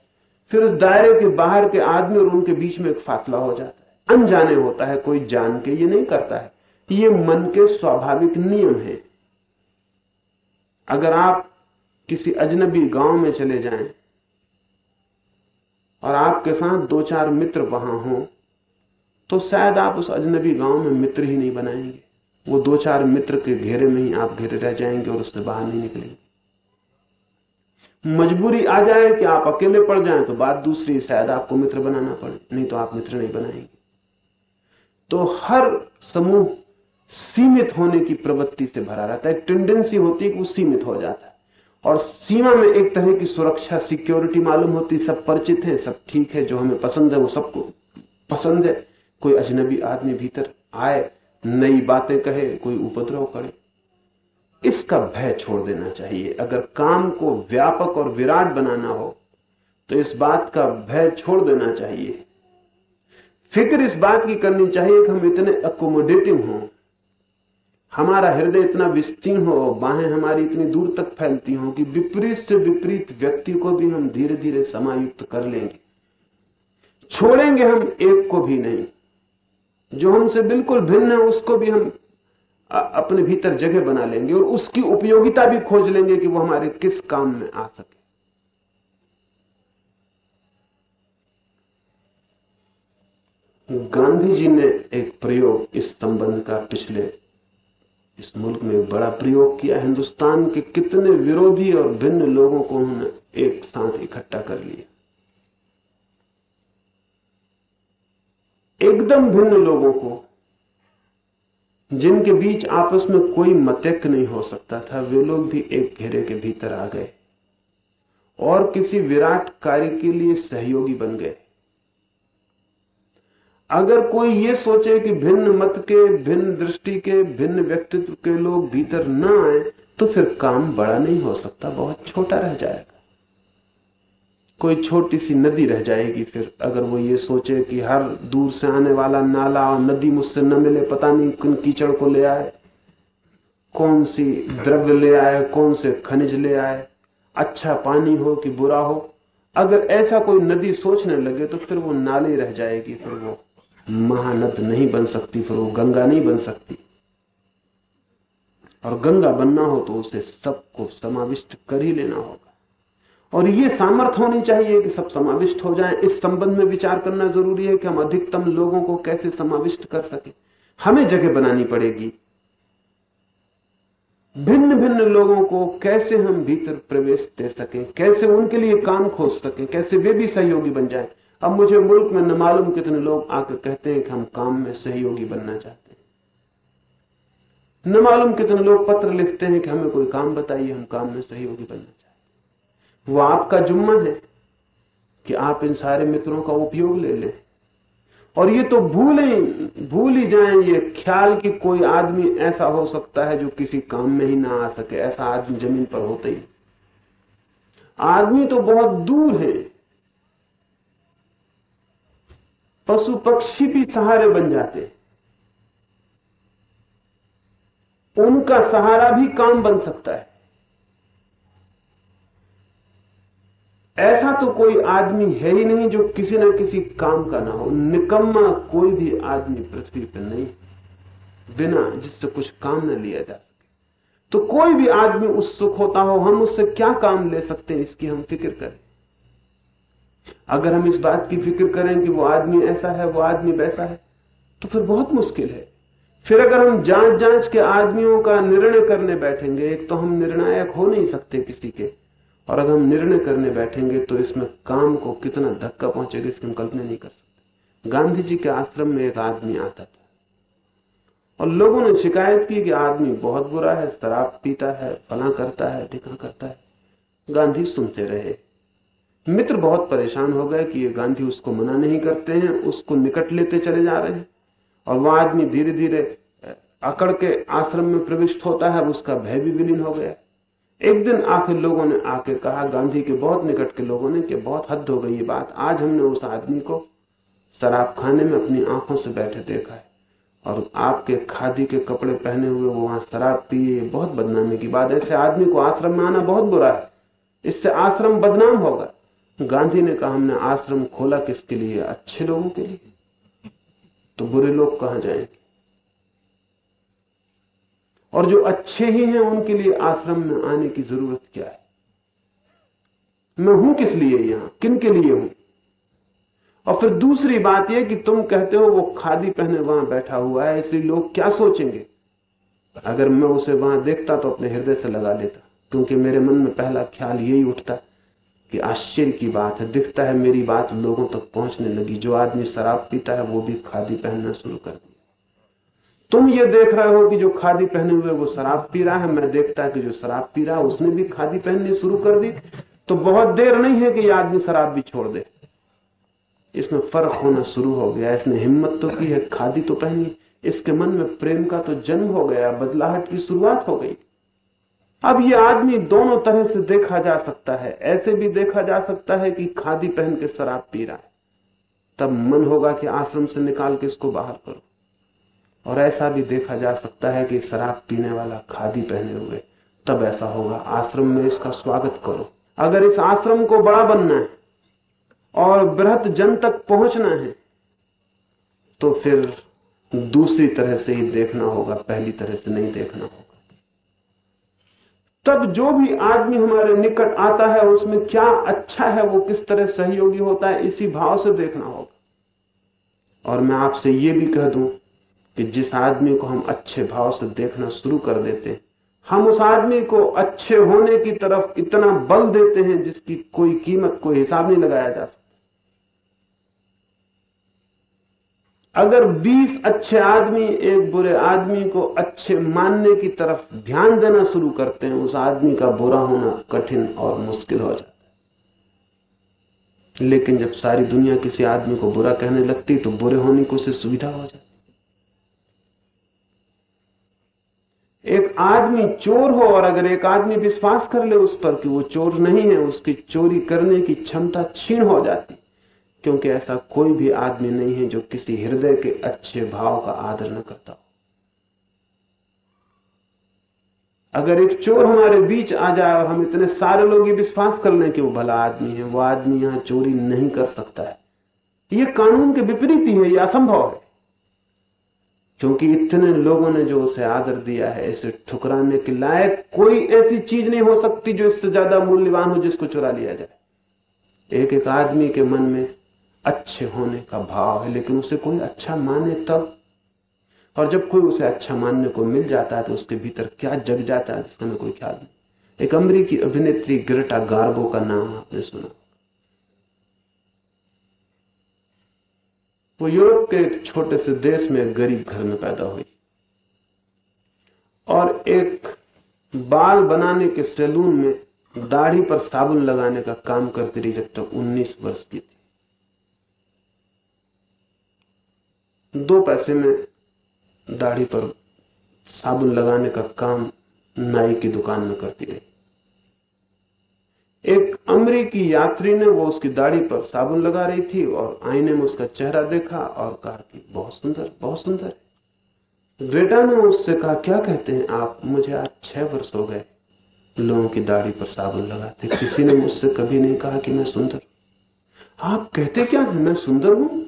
फिर उस दायरे के बाहर के आदमी और उनके बीच में एक फासला हो जाता है। अनजाने होता है, कोई जान के ये नहीं करता है। ये मन के स्वाभाविक नियम है। अगर आप किसी अजनबी गाँव में चले जाएँ और आपके साथ दो चार मित्र वहाँ हो तो शायद आप उस अजनबी गाँव में मित्र ही नहीं बनाएँगे। वो दो चार मित्र के घेरे में ही आप घेरे रह जाएँगे और उससे बाहर नहीं निकलेंगे। मजबूरी आ जाए कि आप अकेले पड़ जाएँ तो बात दूसरी शायद आपको मित्र बनाना पड़े, नहीं तो आप मित्र नहीं बनाएँगे। तो हर समूह सीमित होने की प्रवृत्ति से भरा रहता है। एक टेंडेंसी होती है कि वो सीमित हो जाता है। और सीमा में एक तरह की सुरक्षा सिक्योरिटी मालूम होती, सब परिचित है, सब ठीक है, जो हमें पसंद है, वो सबको पसंद है। कोई अजनबी आदमी भीतर आए, नई बातें कहे, कोई उपद्रव करे। इसका भय छोड़ देना चाहिए। अगर काम को व्यापक और विराट बनाना हो तो इस बात का भय छोड़ देना चाहिए। फ़िक्र इस बात की करनी चाहिए कि हम इतने अकोमोडेटिव हों हमारा हृदय इतना विस्तीर्ण हो, बाहें हमारी इतनी दूर तक फैलती हो कि विपरीत से विपरीत व्यक्ति को भी हम धीरे धीरे समायुक्त कर लेंगे। छोड़ेंगे हम एक को भी नहीं। जो हमसे बिल्कुल भिन्न है, उसको भी हम अपने भीतर जगह बना लेंगे और उसकी उपयोगिता भी खोज लेंगे कि वो हमारे किस काम में आ सके। गांधी जी ने एक प्रयोग इस संबंध का पिछले इस मुल्क में बड़ा प्रयोग किया हिंदुस्तान के कितने विरोधी और भिन्न लोगों को उन्होंने एक साथ इकट्ठा कर लिया। एकदम भिन्न लोगों को, जिनके बीच आपस में कोई मतैक नहीं हो सकता था, वे लोग भी एक घेरे के भीतर आ गए और किसी विराट कार्य के लिए सहयोगी बन गए। अगर कोई ये सोचे कि भिन्न मत के, भिन्न दृष्टि के, भिन्न व्यक्तित्व के लोग भीतर न आए तो फिर काम बड़ा नहीं हो सकता, बहुत छोटा रह जाएगा। कोई छोटी सी नदी रह जाएगी फिर, अगर वो ये सोचे कि हर दूर से आने वाला नाला और नदी मुझसे न मिले, पता नहीं किन कीचड़ को ले आए, कौन सी द्रव्य ले आए, कौन से खनिज ले आए अच्छा पानी हो कि बुरा हो, अगर ऐसा कोई नदी सोचने लगे तो फिर वो नाली रह जाएगी, फिर वो महानद नहीं बन सकती, फिर वो गंगा नहीं बन सकती। और गंगा बनना हो तो उसे सबको समाविष्ट कर ही लेना होगा। और ये सामर्थ्य होनी चाहिए कि सब समाविष्ट हो जाएँ। इस संबंध में विचार करना ज़रूरी है कि हम अधिकतम लोगों को कैसे समाविष्ट कर सके। हमें जगह बनानी पड़ेगी। भिन्न भिन्न लोगों को कैसे हम भीतर प्रवेश दे सकें? कैसे उनके लिए काम खोज सकें? कैसे वे भी सहयोगी बन जाएँ? अब मुझे मुल्क में न मालूम कितने लोग आकर कहते हैं कि हम काम में सहयोगी बनना चाहते हैं। न मालूम कितने लोग पत्र लिखते हैं कि हमें कोई काम बताइए, हम काम में सहयोगी बनना चाहते हैं। वो आपका जुम्मा है कि आप इन सारे मित्रों का उपयोग ले लें। और ये तो भूलें, भूल ही जाए, ये ख्याल कि कोई आदमी ऐसा हो सकता है जो किसी काम में ही ना आ सके, ऐसा आदमी ज़मीन पर होते ही आदमी तो बहुत दूर है। पशु पक्षी भी सहारे बन जाते उनका सहारा भी काम बन सकता है। ऐसा तो कोई आदमी है ही नहीं जो किसी ना किसी काम का ना हो। निकम्मा कोई भी आदमी पृथ्वी पर नहीं बिना जिससे कुछ काम न लिया जा सके। तो कोई भी आदमी उत्सुक होता हो, हम उससे क्या काम ले सकते हैं, इसकी हम फ़िक्र करें। अगर हम इस बात की फ़िक्र करें कि वो आदमी ऐसा है, वो आदमी वैसा है तो फिर बहुत मुश्किल है। फिर अगर हम जाँच जाँच के आदमियों का निर्णय करने बैठेंगे, एक तो हम निर्णायक हो नहीं सकते किसी के, और अगर हम निर्णय करने बैठेंगे तो इसमें काम को कितना धक्का पहुंचेगा, इसकी हम कल्पना नहीं कर सकते। गांधी जी के आश्रम में एक आदमी आता था, और लोगों ने शिकायत की कि आदमी बहुत बुरा है, शराब पीता है फला करता है, टिका करता है। गांधी सुनते रहे मित्र बहुत परेशान हो गए कि ये गांधी उसको मना नहीं करते हैं, उसको निकट लेते चले जा रहे हैं। और वह आदमी धीरे धीरे अकड़ के आश्रम में प्रविष्ट होता है उसका भय भी विलीन हो गया। एक दिन आखिर लोगों ने आके कहा, गांधी के बहुत निकट के लोगों ने, कि बहुत हद हो गई ये बात, आज हमने उस आदमी को शराब खाने में अपनी आँखों से बैठे देखा है। और आपके खादी के कपड़े पहने हुए वो वहाँ शराब पिए बहुत बदनामी की बात ऐसे आदमी को आश्रम में आना बहुत बुरा है। इससे आश्रम बदनाम होगा। गांधी ने कहा, हमने आश्रम खोला किसके लिए? अच्छे लोगों के लिए। तो बुरे लोग कहाँ जाएँगे? और जो अच्छे ही हैं, उनके लिए आश्रम में आने की ज़रूरत क्या है? मैं हूँ किस लिए यहाँ? किन के लिए हूँ? और फिर दूसरी बात यह कि तुम कहते हो वो खादी पहने वहाँ बैठा हुआ है, इसलिए लोग क्या सोचेंगे? अगर मैं उसे वहाँ देखता तो अपने हृदय से लगा लेता, क्योंकि मेरे मन में पहला ख्याल यही उठता कि आश्चर्य की बात है, दिखता है मेरी बात लोगों तक पहुँचने लगी, जो आदमी शराब पीता है वो भी खादी पहनना शुरू कर दिया। तुम ये देख रहे हो कि जो खादी पहने हुए वो शराब पी रहा है, मैं देखता है कि जो शराब पी रहा है उसने भी खादी पहननी शुरू कर दी। तो बहुत देर नहीं है कि ये आदमी शराब भी छोड़ दे। इसमें फ़र्क होना शुरू हो गया, इसने हिम्मत तो की है, खादी तो पहनी। इसके मन में प्रेम का तो जन्म हो गया, बदलाहट की शुरुआत हो गई। अब ये आदमी दोनों तरह से देखा जा सकता है। ऐसे भी देखा जा सकता है कि खादी पहन के शराब पी रहा है। तब मन होगा कि आश्रम से निकाल के इसको बाहर करो। और ऐसा भी देखा जा सकता है कि शराब पीने वाला खादी पहने हुए, तब ऐसा होगा। आश्रम में इसका स्वागत करो। अगर इस आश्रम को बड़ा बनना है और बृहत जन तक पहुँचना है तो फिर दूसरी तरह से ही देखना होगा, पहली तरह से नहीं देखना होगा। तब जो भी आदमी हमारे निकट आता है, उसमें क्या अच्छा है, वो किस तरह सहयोगी होता है, इसी भाव से देखना होगा। और मैं आपसे ये भी कह दूँ कि जिस आदमी को हम अच्छे भाव से देखना शुरू कर देते हैं, हम उस आदमी को अच्छे होने की तरफ़ इतना बल देते हैं जिसकी कोई कीमत, कोई हिसाब नहीं लगाया जा सकता। अगर 20 अच्छे आदमी एक बुरे आदमी को अच्छे मानने की तरफ़ ध्यान देना शुरू करते हैं, उस आदमी का बुरा होना कठिन और मुश्किल हो जाता है। लेकिन जब सारी दुनिया किसी आदमी को बुरा कहने लगती तो बुरे होने को उसे सुविधा हो जाती एक आदमी चोर हो और अगर एक आदमी विश्वास कर ले उस पर कि वो चोर नहीं है, उसकी चोरी करने की क्षमता छीन हो जाती क्योंकि ऐसा कोई भी आदमी नहीं है जो किसी हृदय के अच्छे भाव का आदर न करता हो। अगर एक चोर हमारे बीच आ जाए और हम इतने सारे लोग ये विश्वास कर लें कि वो भला आदमी है, वो आदमी यहाँ चोरी नहीं कर सकता है। ये कानून के विपरीत ही है, ये असंभव है। क्योंकि इतने लोगों ने जो उसे आदर दिया है, इसे ठुकराने के लायक कोई ऐसी चीज़ नहीं हो सकती जो इससे ज़्यादा मूल्यवान हो जिसको चुरा लिया जाए। एक एक आदमी के मन में अच्छे होने का भाव है, लेकिन उसे कोई अच्छा माने तब? और जब कोई उसे अच्छा मानने को मिल जाता है तो उसके भीतर क्या जग जाता है जिसका मैं कोई ख्याल नहीं एक अमरीकी अभिनेत्री ग्रेटा गार्बो का नाम आपने सुना। वो यूरोप के एक छोटे से देश में गरीब घर में पैदा हुई। और एक बाल बनाने के सैलून में दाढ़ी पर साबुन लगाने का काम करती रही जब तक 19 वर्ष की थी। दो पैसे में दाढ़ी पर साबुन लगाने का काम नाई की दुकान में करती रही। एक अमरीकी यात्री ने वो उसकी दाढ़ी पर साबुन लगा रही थी और आईने में उसका चेहरा देखा और कहा कि बहुत सुंदर बहुत सुंदर है। ग्रेटा ने उससे कहा, क्या कहते हैं आप? मुझे आज छह वर्ष हो गए। लोगों की दाढ़ी पर साबुन लगाते, किसी ने मुझसे कभी नहीं कहा कि मैं सुंदर आप कहते क्या है? मैं सुंदर हूँ?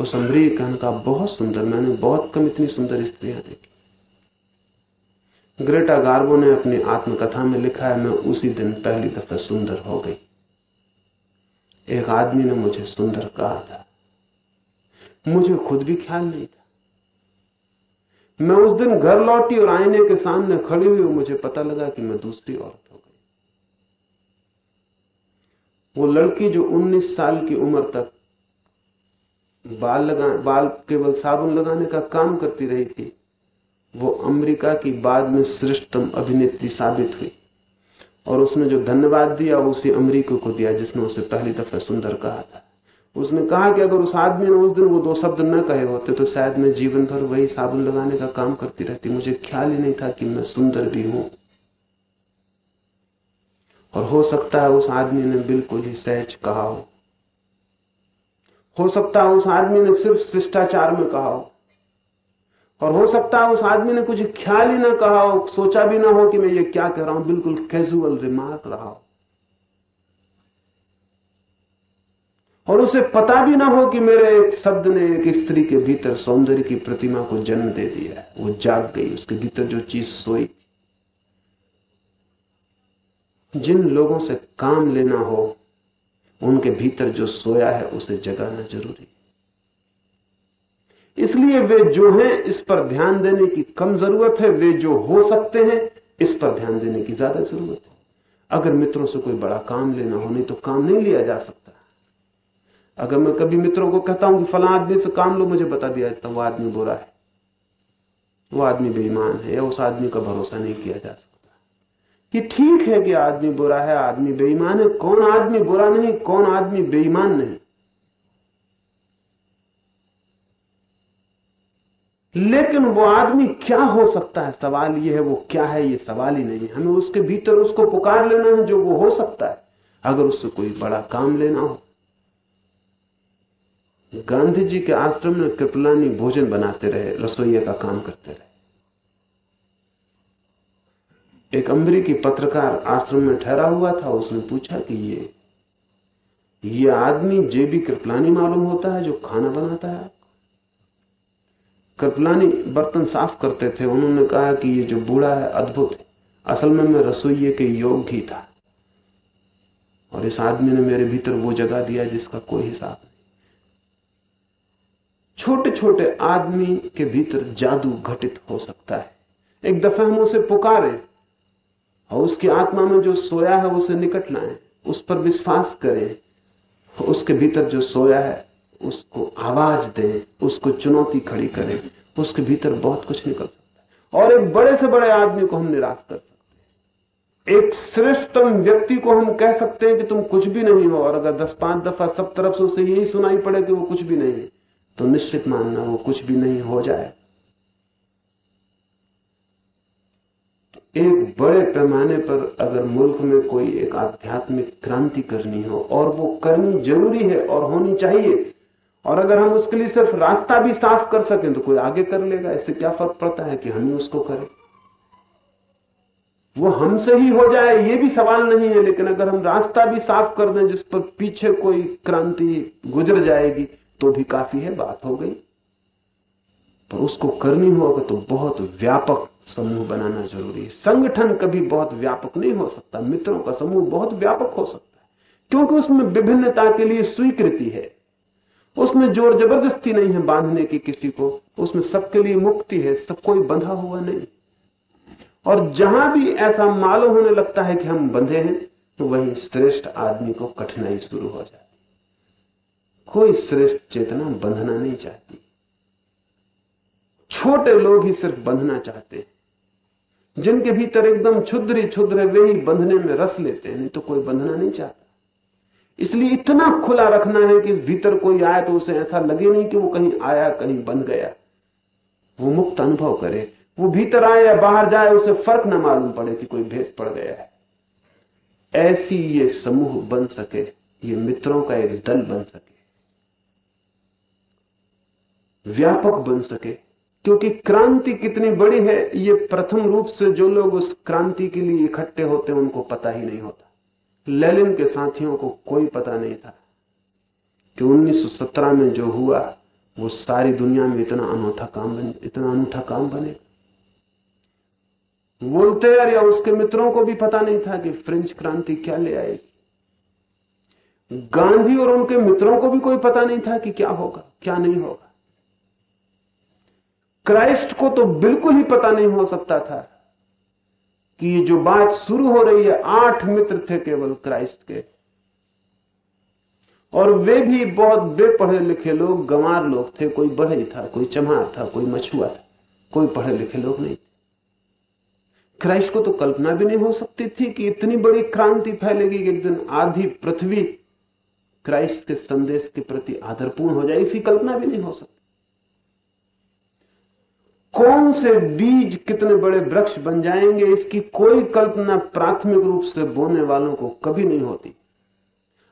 उस अमरीकन का बहुत सुंदर, मैंने बहुत कम इतनी सुंदर स्त्रियाँ देखी। ग्रेटा गार्बो ने अपनी आत्मकथा में लिखा है, मैं उसी दिन पहली दफ़ा सुंदर हो गई। एक आदमी ने मुझे सुंदर कहा था। मुझे खुद भी ख्याल नहीं था। मैं उस दिन घर लौटी और आईने के सामने खड़ी हुई मुझे पता लगा कि मैं दूसरी औरत हो गई। वो लड़की जो 19 साल की उम्र तक बाल लगा, बाल केवल साबुन लगाने का काम करती रही थी। वो अमेरिका की बाद में श्रेष्ठतम अभिनेत्री साबित हुई। और उसने जो धन्यवाद दिया उसी अमरीका को दिया, जिसने उसे पहली दफ़ा सुंदर कहा था। उसने कहा कि अगर उस आदमी ने उस दिन वो दो शब्द न कहे होते तो शायद मैं जीवन भर वही साबुन लगाने का काम करती रहती। मुझे ख्याल ही नहीं था कि मैं सुंदर भी हूँ। और हो सकता है उस आदमी ने बिल्कुल ही सहज कहा हो। हो सकता है उस आदमी ने सिर्फ़ शिष्टाचार में कहा हो। और हो सकता है उस आदमी ने कुछ ख्याल ही ना कहा हो, सोचा भी ना हो कि मैं ये क्या कह रहा हूँ, बिल्कुल कैजुअल रिमार्क रहा हो। और उसे पता भी ना हो कि मेरे एक शब्द ने एक स्त्री के भीतर सौंदर्य की प्रतिमा को जन्म दे दिया वो जाग गई, उसके भीतर जो चीज़ सोई। जिन लोगों से काम लेना हो उनके भीतर जो सोया है, उसे जगाना ज़रूरी है। इसलिए वे जो हैं, इस पर ध्यान देने की कम ज़रूरत है। वे जो हो सकते हैं, इस पर ध्यान देने की ज़्यादा ज़रूरत है। अगर मित्रों से कोई बड़ा काम लेना हो, नहीं तो काम नहीं लिया जा सकता। अगर मैं कभी मित्रों को कहता हूँ कि फला आदमी से काम लो, मुझे बता दिया जाता वो आदमी बुरा है। वो आदमी बेईमान है या उस आदमी का भरोसा नहीं किया जा सकता। ये ठीक है कि आदमी बुरा है, आदमी बेईमान है। कौन आदमी बुरा नहीं, कौन आदमी बेईमान नहीं? लेकिन वो आदमी क्या हो सकता है? सवाल ये है, वो क्या है? ये सवाल ही नहीं हमें उसके भीतर उसको पुकार लेना है जो वो हो सकता है। अगर उससे कोई बड़ा काम लेना हो। गांधी जी के आश्रम में कृपलानी भोजन बनाते रहे रसोइया का काम करते रहे। एक अमरीकी पत्रकार आश्रम में ठहरा हुआ था, उसने पूछा कि ये ये आदमी जेबी कृपलानी मालूम होता है जो खाना बनाता है? कृपलानी बर्तन साफ़ करते थे, उन्होंने कहा कि ये जो बूढ़ा है, अद्भुत है। असल में मैं रसोइये के योग ही था। और इस आदमी ने मेरे भीतर वो जगह दिया जिसका कोई हिसाब नहीं। छोटे छोटे आदमी के भीतर जादू घटित हो सकता है। एक दफे हम उसे पुकारें और उसकी आत्मा में जो सोया है, उसे निकट लाएँ उस पर विश्वास करें। उसके भीतर जो सोया है, उसको आवाज़ दें। उसको चुनौती खड़ी करें। उसके भीतर बहुत कुछ निकल सकता है। और एक बड़े से बड़े आदमी को हम निराश कर सकते हैं। एक श्रेष्ठतम व्यक्ति को हम कह सकते हैं कि तुम कुछ भी नहीं हो, और अगर दस पाँच दफ़ा सब तरफ़ से उसे यही सुनाई पड़े कि वो कुछ भी नहीं है तो निश्चित मानना वो कुछ भी नहीं हो जाए। एक बड़े पैमाने पर अगर मुल्क में कोई एक आध्यात्मिक क्रांति करनी हो और वो करनी ज़रूरी है और होनी चाहिए, और अगर हम उसके लिए सिर्फ़ रास्ता भी साफ़ कर सकें तो कोई आगे कर लेगा, इससे क्या फ़र्क पड़ता है कि हम ही उसको करें? वो हमसे ही हो जाए, ये भी सवाल नहीं है, लेकिन अगर हम रास्ता भी साफ़ कर दें, जिस पर पीछे कोई क्रांति गुजर जाएगी तो भी काफ़ी है, बात हो गई। पर उसको करनी होगा तो बहुत व्यापक समूह बनाना ज़रूरी है। संगठन कभी बहुत व्यापक नहीं हो सकता। मित्रों का समूह बहुत व्यापक हो सकता है। क्योंकि उसमें विभिन्नता के लिए स्वीकृति है। उसमें ज़ोर ज़बरदस्ती नहीं है बांधने की किसी को। उसमें सबके लिए मुक्ति है। सब कोई बंधा हुआ नहीं। और जहाँ भी ऐसा मालूम होने लगता है कि हम बंधे हैं तो वही श्रेष्ठ आदमी को कठिनाई शुरू हो जाती कोई श्रेष्ठ चेतना बंधना नहीं चाहती। छोटे लोग ही सिर्फ़ बंधना चाहते हैं। जिनके भीतर एकदम क्षुद्री क्षुद्र वे ही बंधने में रस लेते हैं तो कोई बंधना नहीं चाहता। इसलिए इतना खुला रखना है कि भीतर कोई आए तो उसे ऐसा लगे नहीं कि वो कहीं आया, कहीं बंध गया। वो मुक्त अनुभव करे। वो भीतर आए या बाहर जाए, उसे फ़र्क ना मालूम पड़े कि कोई भेद पड़ गया है। ऐसी ये समूह बन सके, ये मित्रों का एक दल बन सके। व्यापक बन सके। क्योंकि क्रांति कितनी बड़ी है, ये प्रथम रूप से जो लोग उस क्रांति के लिए इकट्ठे होते उनको पता ही नहीं होता। लेलिन के साथियों को कोई पता नहीं था कि 1917 में जो हुआ, वो सारी दुनिया में इतना अनूठा काम बने, इतना अनूठा काम बने वोल्टेयर या उसके मित्रों को भी पता नहीं था कि फ्रेंच क्रांति क्या ले आएगी। गांधी और उनके मित्रों को भी कोई पता नहीं था कि क्या होगा, क्या नहीं होगा। क्राइस्ट को तो बिल्कुल ही पता नहीं हो सकता था कि ये जो बात शुरू हो रही है, आठ मित्र थे केवल क्राइस्ट के। और वे भी बहुत बेपढ़े लिखे लोग, गंवार लोग थे, कोई बढ़ई था, कोई चमार था, कोई मछुआ था, कोई पढ़े लिखे लोग नहीं थे। क्राइस्ट को तो कल्पना भी नहीं हो सकती थी कि इतनी बड़ी क्रांति फैलेगी कि एक दिन आधी पृथ्वी क्राइस्ट के संदेश के प्रति आदरपूर्ण हो जाए इसकी कल्पना भी नहीं हो सकती। कौन से बीज कितने बड़े वृक्ष बन जाएँगे, इसकी कोई कल्पना प्राथमिक रूप से बोने वालों को कभी नहीं होती।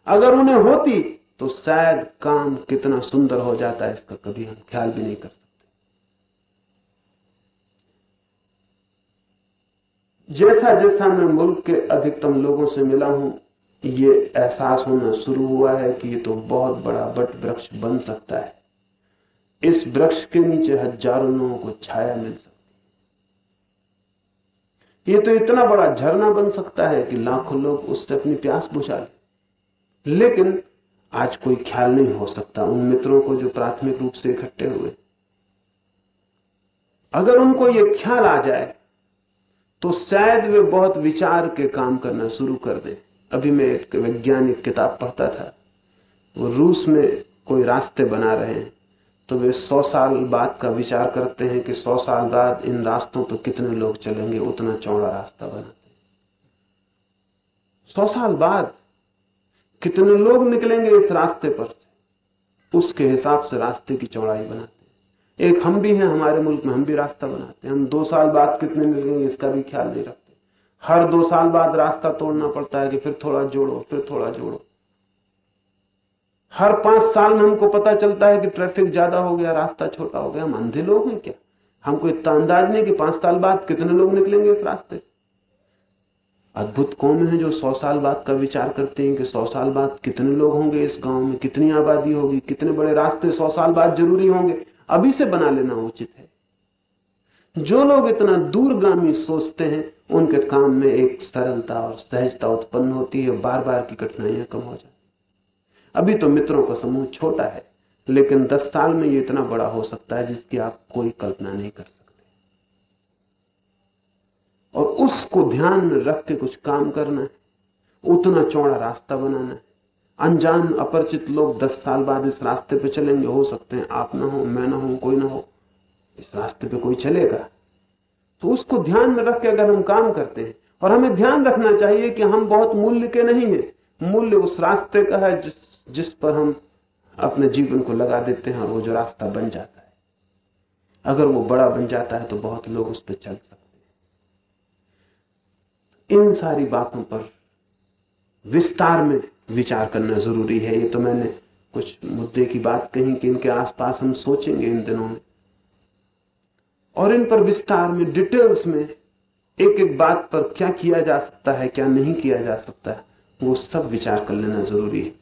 अगर उन्हें होती तो शायद काम कितना सुंदर हो जाता है, इसका कभी हम ख्याल भी नहीं कर सकते। जैसा जैसा मैं मुल्क के अधिकतम लोगों से मिला हूँ, ये एहसास होना शुरू हुआ है कि ये तो बहुत बड़ा बट वृक्ष बन सकता है। इस वृक्ष के नीचे हज़ारों लोगों को छाया मिल सकती ये तो इतना बड़ा झरना बन सकता है कि लाखों लोग उससे अपनी प्यास बुझा ले। लेकिन आज कोई ख्याल नहीं हो सकता उन मित्रों को जो प्राथमिक रूप से इकट्ठे हुए। अगर उनको यह ख्याल आ जाए तो शायद वे बहुत विचार के काम करना शुरू कर दें। अभी मैं एक वैज्ञानिक किताब पढ़ता था। वो रूस में कोई रास्ते बना रहे हैं। तो वे सौ साल बाद का विचार करते हैं कि सौ साल बाद इन रास्तों पर कितने लोग चलेंगे, उतना चौड़ा रास्ता बनाते सौ साल बाद कितने लोग निकलेंगे इस रास्ते पर उसके हिसाब से रास्ते की चौड़ाई बनाते एक हम भी हैं हमारे मुल्क में, हम भी रास्ता बनाते हैं। हम दो साल बाद कितने निकलेंगे इसका भी ख्याल नहीं रखते। हर दो साल बाद रास्ता तोड़ना पड़ता है कि फिर थोड़ा जोड़ो, फिर थोड़ा जोड़ो। हर पाँच साल में हमको पता चलता है कि ट्रैफ़िक ज़्यादा हो गया, रास्ता छोटा हो गया, हम अंधे लोग हैं क्या? हमको इतना अंदाज नहीं कि पाँच साल बाद कितने लोग निकलेंगे इस रास्ते। अद्भुत कौन है जो सौ साल बाद का विचार करते हैं कि सौ साल बाद कितने लोग होंगे इस गाँव में, कितनी आबादी होगी, कितने बड़े रास्ते सौ साल बाद ज़रूरी होंगे? अभी से बना लेना उचित है। जो लोग इतना दूरगामी सोचते हैं, उनके काम में एक सरलता और सहजता उत्पन्न होती है, बार बार की कठिनाइयाँ कम हो जाती अभी तो मित्रों का समूह छोटा है, लेकिन दस साल में ये इतना बड़ा हो सकता है जिसकी आप कोई कल्पना नहीं कर सकते। और उसको ध्यान में रख के कुछ काम करना है, उतना चौड़ा रास्ता बनाना है। अनजान अपरिचित लोग दस साल बाद इस रास्ते पे चलेंगे, हो सकते हैं आप ना हो, मैं ना हो, कोई ना हो, इस रास्ते पे कोई चलेगा। तो उसको ध्यान में रख के अगर हम काम करते हैं, और हमें ध्यान रखना चाहिए कि हम बहुत मूल्य के नहीं हैं मूल्य उस रास्ते का है जिस जिस पर हम अपने जीवन को लगा देते हैं और वो जो रास्ता बन जाता है। अगर वो बड़ा बन जाता है तो बहुत लोग उस पर चल सकते हैं। इन सारी बातों पर विस्तार में विचार करना ज़रूरी है। ये तो मैंने कुछ मुद्दे की बात कही कि इनके आसपास हम सोचेंगे इन दिनों में। और इन पर विस्तार में डिटेल्स में एक एक बात पर क्या किया जा सकता है, क्या नहीं किया जा सकता है। वो सब विचार कर लेना ज़रूरी है।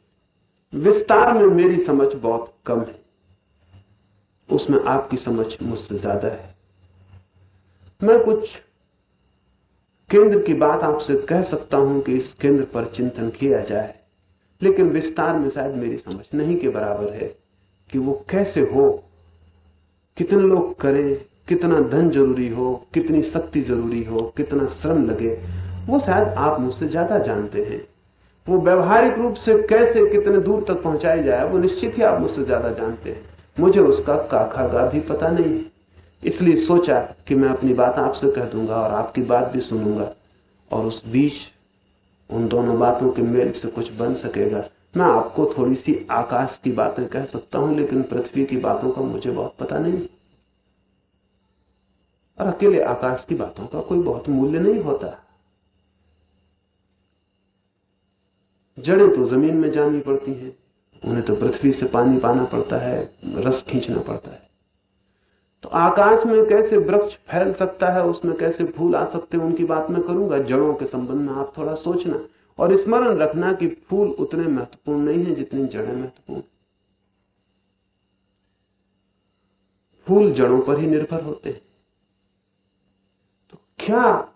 विस्तार में मेरी समझ बहुत कम है। उसमें आपकी समझ मुझसे ज़्यादा है। मैं कुछ केंद्र की बात आपसे कह सकता हूँ कि इस केंद्र पर चिंतन किया जाए, लेकिन विस्तार में शायद मेरी समझ नहीं के बराबर है कि वो कैसे हो, कितने लोग करें, कितना धन ज़रूरी हो, कितनी शक्ति ज़रूरी हो, कितना श्रम लगे, वो शायद आप मुझसे ज़्यादा जानते हैं। वो व्यवहारिक रूप से कैसे कितने दूर तक पहुंचाई जाए, वो निश्चित ही आप मुझसे ज़्यादा जानते हैं। मुझे उसका काखा गा भी पता नहीं है। इसलिए सोचा कि मैं अपनी बात आपसे कह दूँगा और आपकी बात भी सुनूँगा और उस बीच उन दोनों बातों के मेल से कुछ बन सकेगा। मैं आपको थोड़ी सी आकाश की बातें कह सकता हूँ, लेकिन पृथ्वी की बातों का मुझे बहुत पता नहीं। और अकेले आकाश की बातों का कोई बहुत मूल्य नहीं होता। जड़ें तो ज़मीन में जानी पड़ती हैं। उन्हें तो पृथ्वी से पानी पाना पड़ता है, रस खींचना पड़ता है। तो आकाश में कैसे वृक्ष फैल सकता है, उसमें कैसे फूल आ सकते हैं, उनकी बात मैं करूँगा। जड़ों के संबंध में आप थोड़ा सोचना और स्मरण रखना कि फूल उतने महत्वपूर्ण नहीं है जितनी जड़ें महत्वपूर्ण फूल जड़ों पर ही निर्भर होते हैं। तो क्या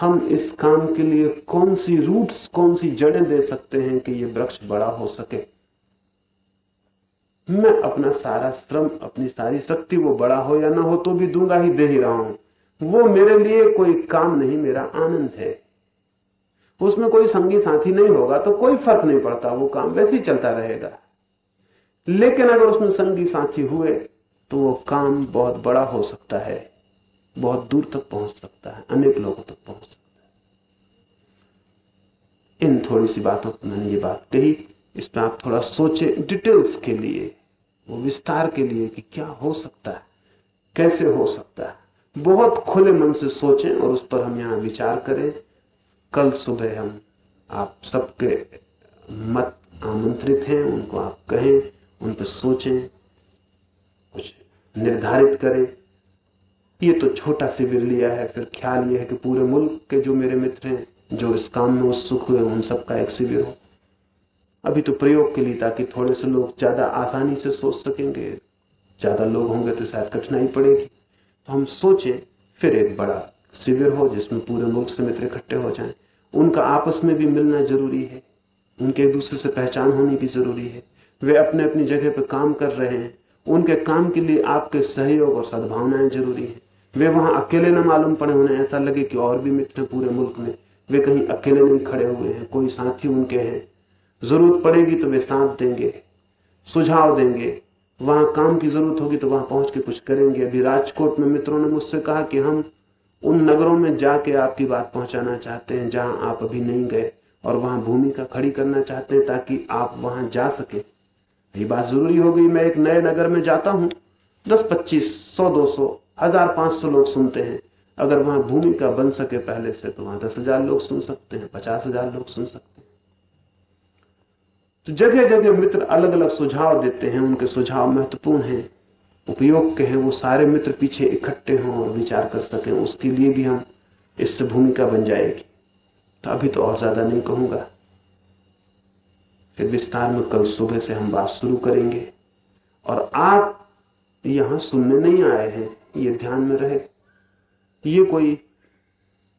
हम इस काम के लिए कौन सी रूट्स, कौन सी जड़ें दे सकते हैं कि यह वृक्ष बड़ा हो सके? मैं अपना सारा श्रम, अपनी सारी शक्ति, वो बड़ा हो या ना हो तो भी दूँगा ही, दे ही रहा हूँ। वो मेरे लिए कोई काम नहीं, मेरा आनंद है। उसमें कोई संगी साथी नहीं होगा तो कोई फ़र्क नहीं पड़ता, वो काम वैसे ही चलता रहेगा। लेकिन अगर उसमें संगी साथी हुए तो वो काम बहुत बड़ा हो सकता है। बहुत दूर तक पहुँच सकता है, अनेक लोगों तक पहुँच सकता है। इन थोड़ी सी बातों पर मैंने ये बात कही इस पर आप थोड़ा सोचे डिटेल्स के लिए, वो विस्तार के लिए कि क्या हो सकता है, कैसे हो सकता है। बहुत खुले मन से सोचें और उस पर हम यहाँ विचार करें। कल सुबह हम आप सबके मत आमंत्रित हैं, उनको आप कहें, उन पर सोचें, कुछ निर्धारित करें। ये तो छोटा शिविर लिया है, फिर ख्याल ये है कि पूरे मुल्क के जो मेरे मित्र हैं, जो इस काम में उत्सुक हुए, उन सबका एक शिविर हो। अभी तो प्रयोग के लिए ताकि थोड़े से लोग ज़्यादा आसानी से सोच सकेंगे। ज़्यादा लोग होंगे तो शायद कठिनाई पड़ेगी। तो हम सोचे, फिर एक बड़ा शिविर हो जिसमें पूरे मुल्क से मित्र इकट्ठे हो जाएँ। उनका आपस में भी मिलना ज़रूरी है। उनके एक दूसरे से पहचान होनी भी ज़रूरी है। वे अपने अपनी जगह पर काम कर रहे हैं। उनके काम के लिए आपके सहयोग और सद्भावनाएँ ज़रूरी है। वे वहाँ अकेले न मालूम पड़े, उन्हें ऐसा लगे कि और भी मित्र पूरे मुल्क में। वे कहीं अकेले नहीं खड़े हुए हैं, कोई साथी उनके हैं। ज़रूरत पड़ेगी तो वे साथ देंगे, सुझाव देंगे। वहाँ काम की ज़रूरत होगी तो वहाँ पहुँच के कुछ करेंगे। अभी राजकोट में मित्रों ने मुझसे कहा कि हम उन नगरों में जाके आपकी बात पहुंचाना चाहते हैं, जहाँ आप अभी नहीं गए और वहाँ भूमिका खड़ी करना चाहते हैं ताकि आप वहाँ जा सके। ये बात ज़रूरी हो गई। मैं एक नए नगर में जाता हूँ। दस, पच्चीस, सौ, दो सौ हज़ार पाँच सौ लोग सुनते हैं। अगर वहाँ भूमिका बन सके पहले से तो वहाँ दस हज़ार लोग सुन सकते हैं, पचास हज़ार लोग सुन सकते हैं। तो जगह जगह मित्र अलग अलग सुझाव देते हैं, उनके सुझाव महत्वपूर्ण हैं। उपयोग के हैं, वो सारे मित्र पीछे इकट्ठे हों और विचार कर सकें, उसके लिए भी हम इससे भूमिका बन जाएगी। तो अभी तो और ज़्यादा नहीं कहूँगा। फिर विस्तार में कल सुबह से हम बात शुरू करेंगे। और आप यहाँ सुनने नहीं आए हैं ये ध्यान में रहे। ये कोई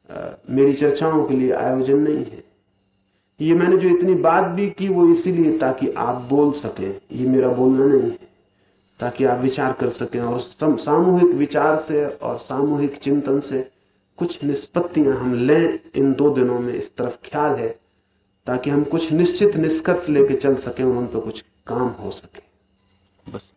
आ, मेरी चर्चाओं के लिए आयोजन नहीं है। ये मैंने जो इतनी बात भी की वो इसीलिए ताकि आप बोल सकें ये मेरा बोलना नहीं है। ताकि आप विचार कर सकें और सामूहिक विचार से और सामूहिक चिंतन से कुछ निष्पत्तियाँ हम लें इन दो दिनों में इस तरफ़ ख्याल है ताकि हम कुछ निश्चित निष्कर्ष लेके चल सके उन पर कुछ काम हो सके। बस।